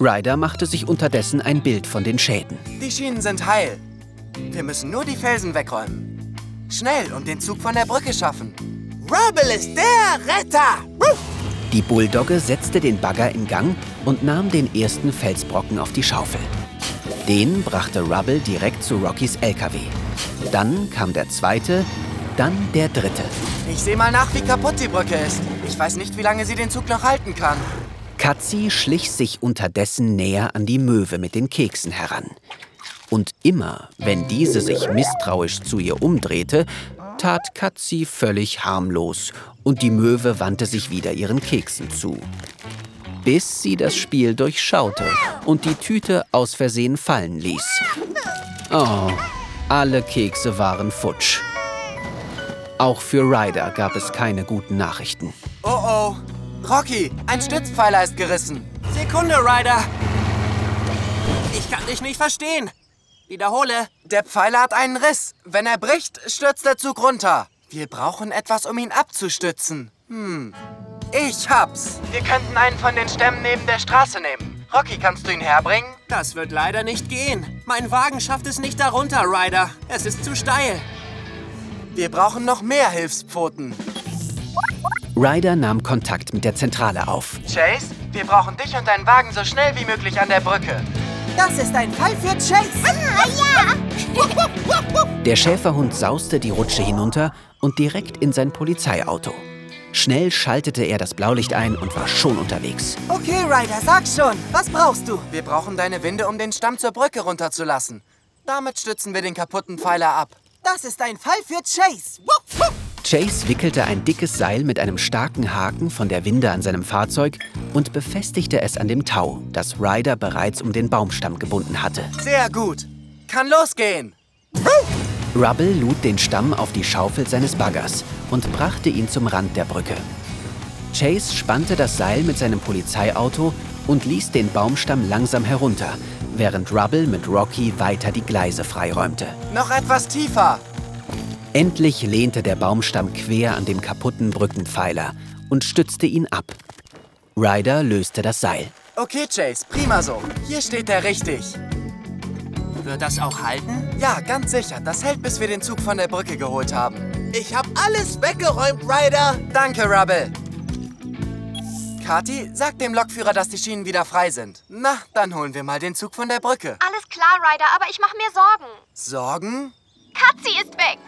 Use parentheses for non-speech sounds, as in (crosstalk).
Ryder machte sich unterdessen ein Bild von den Schäden. Die Schienen sind heil. Wir müssen nur die Felsen wegräumen. Schnell und den Zug von der Brücke schaffen. Rubble ist der Retter! Die Bulldogge setzte den Bagger in Gang und nahm den ersten Felsbrocken auf die Schaufel. Den brachte Rubble direkt zu Rockys LKW. Dann kam der zweite, dann der dritte. Ich sehe mal nach, wie kaputt die Brücke ist. Ich weiß nicht, wie lange sie den Zug noch halten kann. Katzi schlich sich unterdessen näher an die Möwe mit den Keksen heran. Und immer, wenn diese sich misstrauisch zu ihr umdrehte, tat Katzi völlig harmlos und die Möwe wandte sich wieder ihren Keksen zu. Bis sie das Spiel durchschaute und die Tüte aus Versehen fallen ließ. Oh, alle Kekse waren futsch. Auch für Ryder gab es keine guten Nachrichten. Oh oh. Rocky, ein Stützpfeiler ist gerissen. Sekunde, Ryder. Ich kann dich nicht verstehen. Wiederhole. Der Pfeiler hat einen Riss. Wenn er bricht, stürzt der Zug runter. Wir brauchen etwas, um ihn abzustützen. Hm. Ich hab's. Wir könnten einen von den Stämmen neben der Straße nehmen. Rocky, kannst du ihn herbringen? Das wird leider nicht gehen. Mein Wagen schafft es nicht darunter, Ryder. Es ist zu steil. Wir brauchen noch mehr Hilfspfoten. Ryder nahm Kontakt mit der Zentrale auf. Chase, wir brauchen dich und deinen Wagen so schnell wie möglich an der Brücke. Das ist ein Fall für Chase. Ah, ja. (laughs) Der Schäferhund sauste die Rutsche hinunter und direkt in sein Polizeiauto. Schnell schaltete er das Blaulicht ein und war schon unterwegs. Okay, Ryder, sag schon. Was brauchst du? Wir brauchen deine Winde, um den Stamm zur Brücke runterzulassen. Damit stützen wir den kaputten Pfeiler ab. Das ist ein Fall für Chase. Wupp, wupp. Chase wickelte ein dickes Seil mit einem starken Haken von der Winde an seinem Fahrzeug und befestigte es an dem Tau, das Ryder bereits um den Baumstamm gebunden hatte. Sehr gut. Kann losgehen. Rubble lud den Stamm auf die Schaufel seines Baggers und brachte ihn zum Rand der Brücke. Chase spannte das Seil mit seinem Polizeiauto und ließ den Baumstamm langsam herunter, während Rubble mit Rocky weiter die Gleise freiräumte. Noch etwas tiefer. Endlich lehnte der Baumstamm quer an dem kaputten Brückenpfeiler und stützte ihn ab. Ryder löste das Seil. Okay, Chase, prima so. Hier steht er richtig. Wird das auch halten? Ja, ganz sicher. Das hält, bis wir den Zug von der Brücke geholt haben. Ich hab alles weggeräumt, Ryder. Danke, Rubble. Kati, sag dem Lokführer, dass die Schienen wieder frei sind. Na, dann holen wir mal den Zug von der Brücke. Alles klar, Ryder, aber ich mache mir Sorgen. Sorgen? Katzi ist weg.